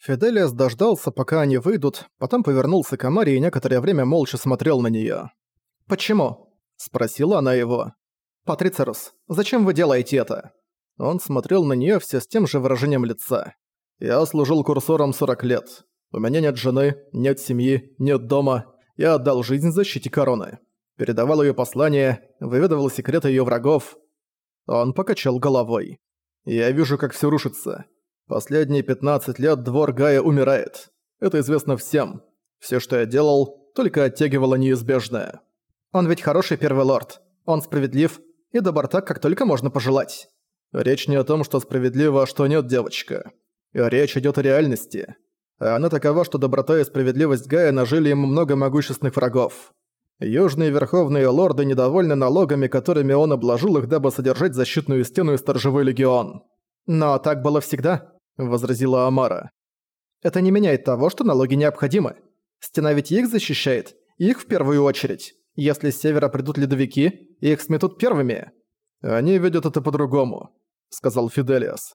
Фиделиас дождался, пока они выйдут, потом повернулся к Амаре и некоторое время молча смотрел на неё. «Почему?» – спросила она его. «Патрицерус, зачем вы делаете это?» Он смотрел на неё все с тем же выражением лица. «Я служил курсором 40 лет. У меня нет жены, нет семьи, нет дома. Я отдал жизнь защите короны. Передавал её послание, выведывал секреты её врагов». Он покачал головой. «Я вижу, как всё рушится. Последние 15 лет двор Гая умирает. Это известно всем. Все, что я делал, только оттягивало неизбежное. Он ведь хороший первый лорд. Он справедлив и добр так, как только можно пожелать. Речь не о том, что справедливо, а что нет, девочка. Речь идет о реальности. А она такова, что доброта и справедливость Гая нажили ему много могущественных врагов. Южные верховные лорды недовольны налогами, которыми он обложил их, дабы содержать защитную стену и сторожевой легион. Но так было всегда возразила Амара. «Это не меняет того, что налоги необходимы. Стена ведь их защищает, их в первую очередь. Если с севера придут ледовики, их сметут первыми». «Они видят это по-другому», — сказал Фиделиас.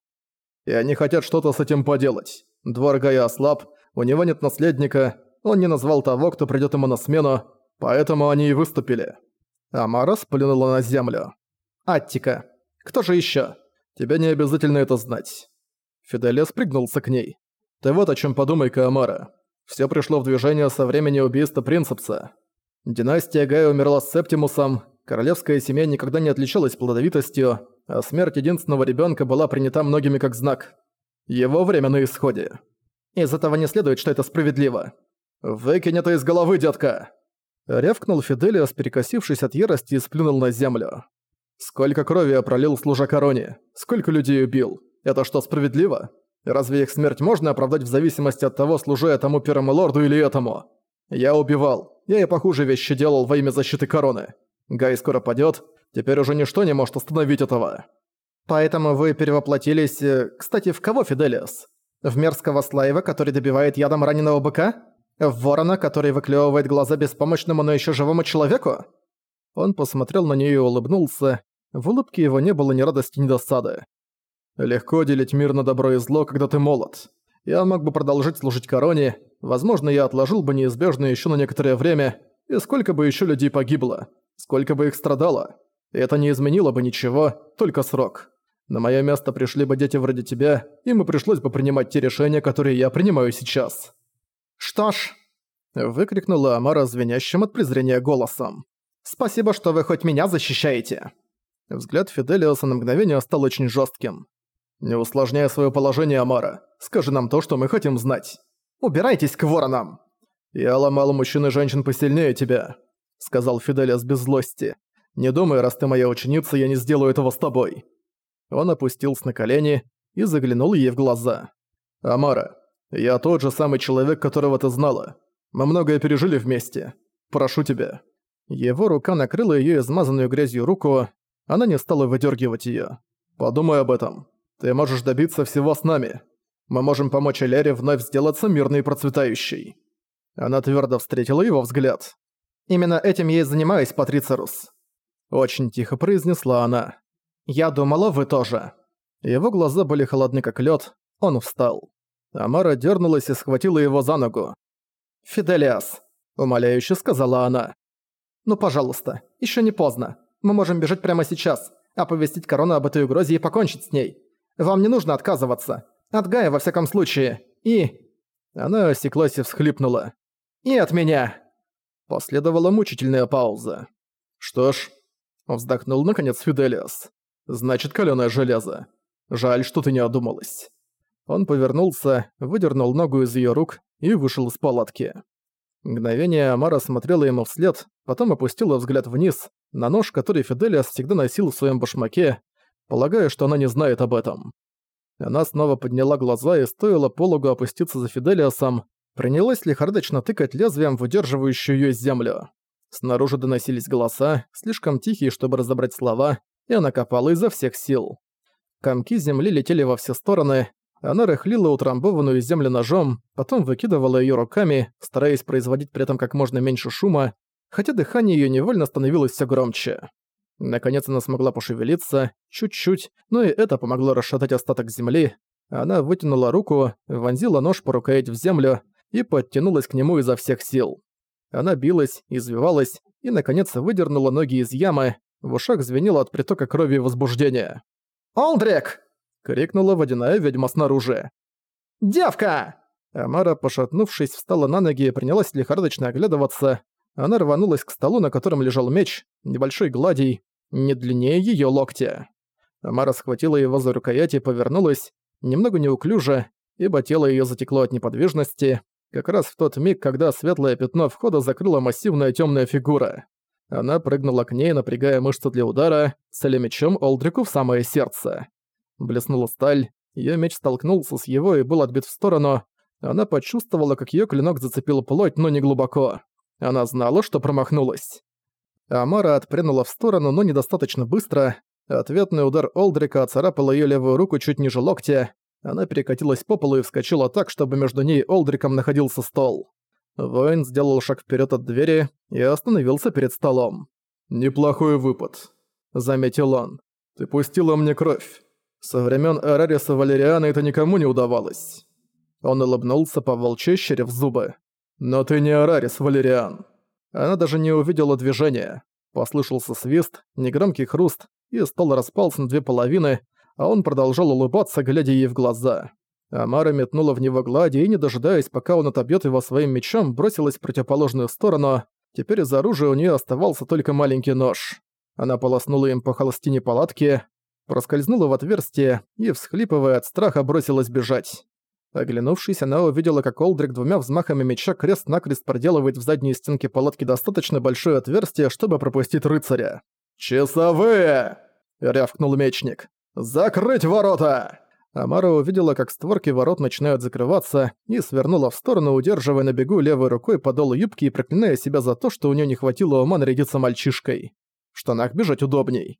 «И они хотят что-то с этим поделать. Двор Гая ослаб, у него нет наследника, он не назвал того, кто придёт ему на смену, поэтому они и выступили». Амара сплюнула на землю. «Аттика, кто же ещё? Тебе не обязательно это знать. Фиделес пригнулся к ней. «Ты вот о чем подумай, Каамара. Все пришло в движение со времени убийства Принцепса. Династия Гая умерла с Септимусом, королевская семья никогда не отличалась плодовитостью, а смерть единственного ребенка была принята многими как знак. Его время на исходе. Из этого не следует, что это справедливо. «Выкинь это из головы, детка!» Рявкнул Фиделиас, перекосившись от ярости и сплюнул на землю. «Сколько крови я пролил, служа короне? Сколько людей убил? Это что, справедливо? Разве их смерть можно оправдать в зависимости от того, служу я тому первому лорду или этому? Я убивал. Я и похуже вещи делал во имя защиты короны. Гай скоро падёт, теперь уже ничто не может остановить этого. Поэтому вы перевоплотились... Э, кстати, в кого, Фиделиас? В мерзкого Слаева, который добивает ядом раненого быка? В ворона, который выклевывает глаза беспомощному, но еще живому человеку? Он посмотрел на нее и улыбнулся. В улыбке его не было ни радости, ни досады. Легко делить мир на добро и зло, когда ты молод. Я мог бы продолжить служить короне, возможно, я отложил бы неизбежное еще на некоторое время, и сколько бы еще людей погибло, сколько бы их страдало. И это не изменило бы ничего, только срок. На мое место пришли бы дети вроде тебя, им и пришлось бы принимать те решения, которые я принимаю сейчас. «Что ж», — выкрикнула Амара звенящим от презрения голосом. «Спасибо, что вы хоть меня защищаете». Взгляд Фиделиоса на мгновение стал очень жестким. «Не усложняя свое положение, Амара. Скажи нам то, что мы хотим знать. Убирайтесь к воронам!» «Я ломал мужчин и женщин посильнее тебя», — сказал Фиделиас без злости. «Не думай, раз ты моя ученица, я не сделаю этого с тобой». Он опустился на колени и заглянул ей в глаза. «Амара, я тот же самый человек, которого ты знала. Мы многое пережили вместе. Прошу тебя». Его рука накрыла её измазанную грязью руку, она не стала выдергивать её. «Подумай об этом. Ты можешь добиться всего с нами. Мы можем помочь Элере вновь сделаться мирной и процветающей». Она твердо встретила его взгляд. «Именно этим я и занимаюсь, Патрицерус». Очень тихо произнесла она. «Я думала, вы тоже». Его глаза были холодны как лед. он встал. Амара дернулась и схватила его за ногу. «Фиделиас», — умоляюще сказала она. «Ну, пожалуйста, еще не поздно. Мы можем бежать прямо сейчас, оповестить корону об этой угрозе и покончить с ней. Вам не нужно отказываться. От Гая, во всяком случае. И...» Она осеклась и всхлипнула. «И от меня!» Последовала мучительная пауза. «Что ж...» Вздохнул наконец Фиделиас. «Значит, калёное железо. Жаль, что ты не одумалась». Он повернулся, выдернул ногу из её рук и вышел из палатки. Мгновение Амара смотрела ему вслед, потом опустила взгляд вниз, на нож, который Фиделиас всегда носил в своем башмаке, полагая, что она не знает об этом. Она снова подняла глаза и стоило пологу опуститься за Фиделиасом, принялась лихорадочно тыкать лезвием в удерживающую её землю. Снаружи доносились голоса, слишком тихие, чтобы разобрать слова, и она копала изо всех сил. Комки земли летели во все стороны, она рыхлила утрамбованную землю ножом, потом выкидывала её руками, стараясь производить при этом как можно меньше шума, хотя дыхание её невольно становилось всё громче. Наконец она смогла пошевелиться, чуть-чуть, но и это помогло расшатать остаток земли. Она вытянула руку, вонзила нож по рукоять в землю и подтянулась к нему изо всех сил. Она билась, извивалась и, наконец, выдернула ноги из ямы, в ушах звенело от притока крови и возбуждения. «Олдрик!» — крикнула водяная ведьма снаружи. «Девка!» Амара, пошатнувшись, встала на ноги и принялась лихорадочно оглядываться. Она рванулась к столу, на котором лежал меч, небольшой гладий, не длиннее её локтя. Амара схватила его за рукоять и повернулась, немного неуклюже, ибо тело её затекло от неподвижности, как раз в тот миг, когда светлое пятно входа закрыла массивная тёмная фигура. Она прыгнула к ней, напрягая мышцы для удара, целя мечом Олдрику в самое сердце. Блеснула сталь, её меч столкнулся с его и был отбит в сторону. Она почувствовала, как её клинок зацепил плоть, но не глубоко. Она знала, что промахнулась. Амара отпрянула в сторону, но недостаточно быстро. Ответный удар Олдрика оцарапал её левую руку чуть ниже локтя. Она перекатилась по полу и вскочила так, чтобы между ней и Олдриком находился стол. Воин сделал шаг вперед от двери и остановился перед столом. «Неплохой выпад», — заметил он. «Ты пустила мне кровь. Со времен Арариса Валериана это никому не удавалось». Он улыбнулся, поволче в зубы. «Но ты не Арарис, Валериан». Она даже не увидела движения. Послышался свист, негромкий хруст, и стол распался на две половины, а он продолжал улыбаться, глядя ей в глаза. Амара метнула в него глади и, не дожидаясь, пока он отобьет его своим мечом, бросилась в противоположную сторону. Теперь из оружия у нее оставался только маленький нож. Она полоснула им по холстине палатки, проскользнула в отверстие и, всхлипывая от страха, бросилась бежать. Оглянувшись, она увидела, как Олдрик двумя взмахами меча крест-накрест проделывает в задней стенке палатки достаточно большое отверстие, чтобы пропустить рыцаря. «Часовые!» — рявкнул мечник. «Закрыть ворота!» Амара увидела, как створки ворот начинают закрываться, и свернула в сторону, удерживая на бегу левой рукой подол юбки и проклиная себя за то, что у нее не хватило ума нарядиться мальчишкой. В штанах бежать удобней.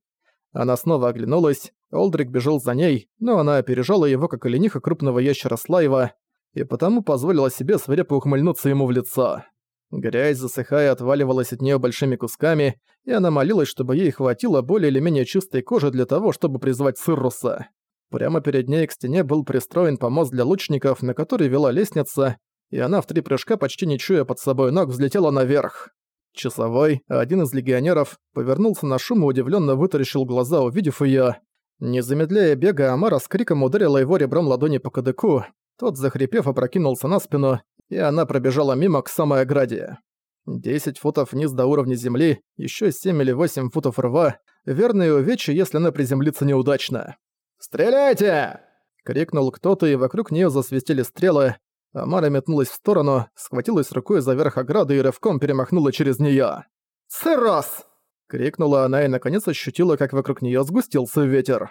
Она снова оглянулась, Олдрик бежал за ней, но она опережала его, как олениха крупного ящера Слаева, и потому позволила себе свирепо ухмыльнуться ему в лицо. Грязь, засыхая, отваливалась от нее большими кусками, и она молилась, чтобы ей хватило более или менее чистой кожи для того, чтобы призвать Сырруса. Прямо перед ней к стене был пристроен помост для лучников, на который вела лестница, и она в три прыжка, почти не чуя под собой ног, взлетела наверх. Часовой, один из легионеров, повернулся на шум и удивленно вытаращил глаза, увидев ее. Не замедляя бега, Амара с криком ударила его ребром ладони по кадыку. Тот, захрипев, опрокинулся на спину, и она пробежала мимо к самой ограде. Десять футов вниз до уровня земли, еще семь или восемь футов рва, верные увечья, если она приземлится неудачно. «Стреляйте!» — крикнул кто-то, и вокруг нее засвистели стрелы. Амара метнулась в сторону, схватилась рукой за верх ограды и рывком перемахнула через нее. «Сырос!» — крикнула она и наконец ощутила, как вокруг нее сгустился ветер.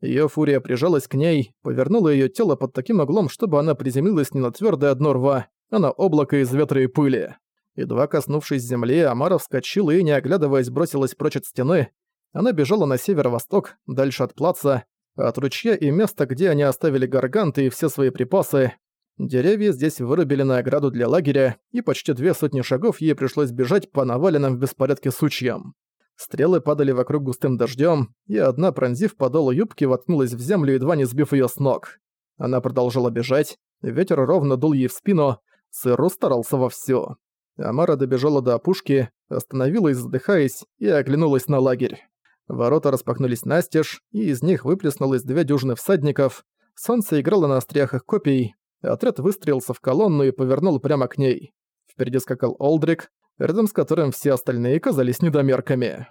Ее фурия прижалась к ней, повернула ее тело под таким углом, чтобы она приземлилась не на твердое дно рва, а на облако из ветра и пыли. Едва коснувшись земли, Амара вскочила и, не оглядываясь, бросилась прочь от стены. Она бежала на северо-восток, дальше от плаца, от ручья и места, где они оставили гарганты и все свои припасы. Деревья здесь вырубили на ограду для лагеря, и почти две сотни шагов ей пришлось бежать по наваленным в беспорядке сучьям. Стрелы падали вокруг густым дождем, и одна, пронзив подолу юбки, воткнулась в землю, едва не сбив ее с ног. Она продолжала бежать, ветер ровно дул ей в спину, Сыру старался вовсю. Амара добежала до опушки, остановилась, задыхаясь, и оглянулась на лагерь. Ворота распахнулись настежь, и из них выплеснулось две дюжины всадников. Солнце играло на остриях их копий, отряд выстрелился в колонну и повернул прямо к ней. Впереди скакал Олдрик, рядом с которым все остальные казались недомерками.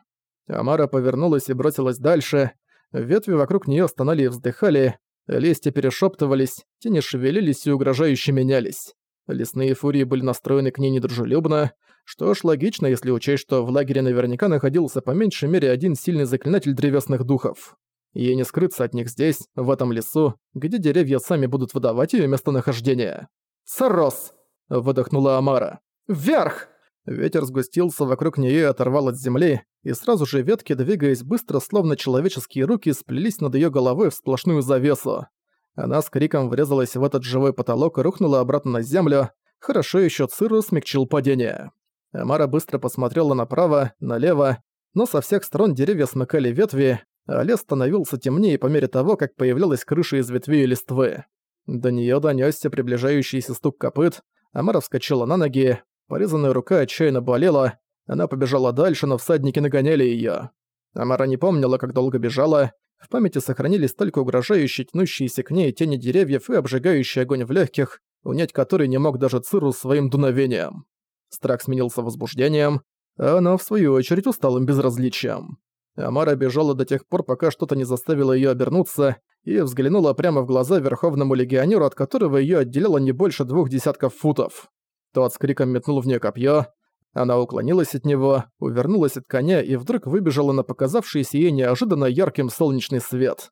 Амара повернулась и бросилась дальше. Ветви вокруг нее стонали и вздыхали, листья перешептывались, тени шевелились и угрожающе менялись. Лесные фурии были настроены к ней недружелюбно, что ж логично, если учесть, что в лагере наверняка находился по меньшей мере один сильный заклинатель древесных духов. Ей не скрыться от них здесь, в этом лесу, где деревья сами будут выдавать ее местонахождение. «Сорос!» – выдохнула Амара. «Вверх!» Ветер сгустился вокруг нее и оторвал от земли, и сразу же ветки, двигаясь быстро, словно человеческие руки, сплелись над ее головой в сплошную завесу. Она с криком врезалась в этот живой потолок и рухнула обратно на землю. Хорошо еще Циру смягчил падение. Амара быстро посмотрела направо, налево, но со всех сторон деревья смыкали ветви, а лес становился темнее по мере того, как появлялась крыша из ветвей и листвы. До неё донёсся приближающийся стук копыт, Амара вскочила на ноги, порезанная рука отчаянно болела, она побежала дальше, но всадники нагоняли её. Амара не помнила, как долго бежала, в памяти сохранились только угрожающие тянущиеся к ней тени деревьев и обжигающий огонь в легких, унять который не мог даже Циру своим дуновением. Страх сменился возбуждением, а она, в свою очередь, усталым безразличием. Амара бежала до тех пор, пока что-то не заставило её обернуться, и взглянула прямо в глаза верховному легионеру, от которого её отделяло не больше двух десятков футов. Тот с криком метнул в неё копье. Она уклонилась от него, увернулась от коня и вдруг выбежала на показавшийся ей неожиданно ярким солнечный свет.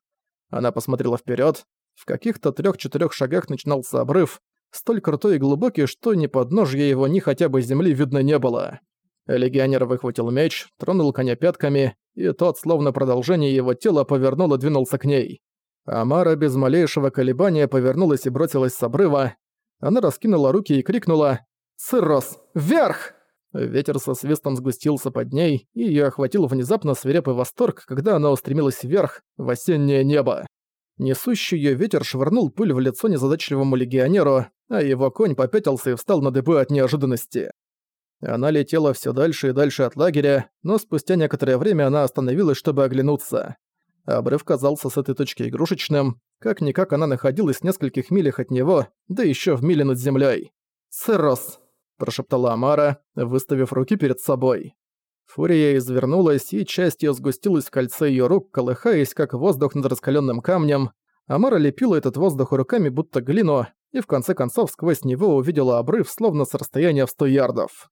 Она посмотрела вперед. В каких-то трех-четырех шагах начинался обрыв, столь крутой и глубокий, что ни подножья его, ни хотя бы земли видно не было. Легионер выхватил меч, тронул коня пятками, и тот, словно продолжение его тела, повернул и двинулся к ней. Амара без малейшего колебания повернулась и бросилась с обрыва. Она раскинула руки и крикнула «Циррос, вверх!» Ветер со свистом сгустился под ней, и её охватил внезапно свирепый восторг, когда она устремилась вверх, в осеннее небо. Несущий её ветер швырнул пыль в лицо незадачливому легионеру, а его конь попятился и встал на дыбы от неожиданности. Она летела всё дальше и дальше от лагеря, но спустя некоторое время она остановилась, чтобы оглянуться. Обрыв казался с этой точки игрушечным. Как-никак она находилась в нескольких милях от него, да еще в миле над землей. «Церос!» – прошептала Амара, выставив руки перед собой. Фурия извернулась, и часть её сгустилась в кольце её рук, колыхаясь, как воздух над раскаленным камнем. Амара лепила этот воздух руками, будто глину, и в конце концов сквозь него увидела обрыв, словно с расстояния в сто ярдов.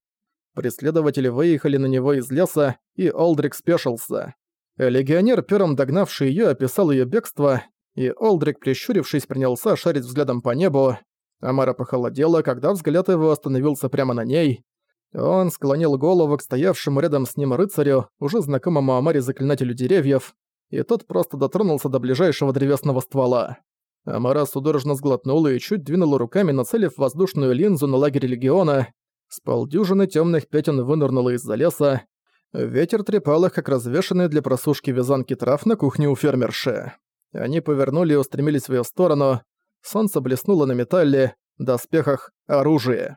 Преследователи выехали на него из леса, и Олдрик спешился. Легионер, первым догнавший её, описал её бегство, и Олдрик, прищурившись, принялся шарить взглядом по небу. Амара похолодела, когда взгляд его остановился прямо на ней. Он склонил голову к стоявшему рядом с ним рыцарю, уже знакомому Амаре заклинателю деревьев, и тот просто дотронулся до ближайшего древесного ствола. Амара судорожно сглотнула и чуть двинула руками, нацелив воздушную линзу на лагерь Легиона. С полдюжины тёмных пятен вынырнула из-за леса, Ветер трепал их, как развешанные для просушки вязанки трав на кухне у фермерши. Они повернули и устремились в её сторону. Солнце блеснуло на металле, доспехах, оружии.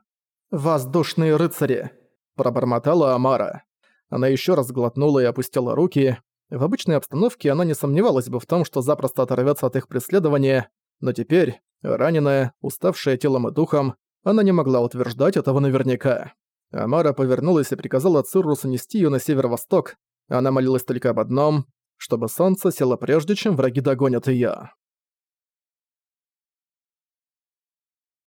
«Воздушные рыцари!» – пробормотала Амара. Она ещё раз глотнула и опустила руки. В обычной обстановке она не сомневалась бы в том, что запросто оторвётся от их преследования, но теперь, раненая, уставшая телом и духом, она не могла утверждать этого наверняка. Амара повернулась и приказала Циррусу нести её на северо-восток. Она молилась только об одном, чтобы солнце село прежде, чем враги догонят её.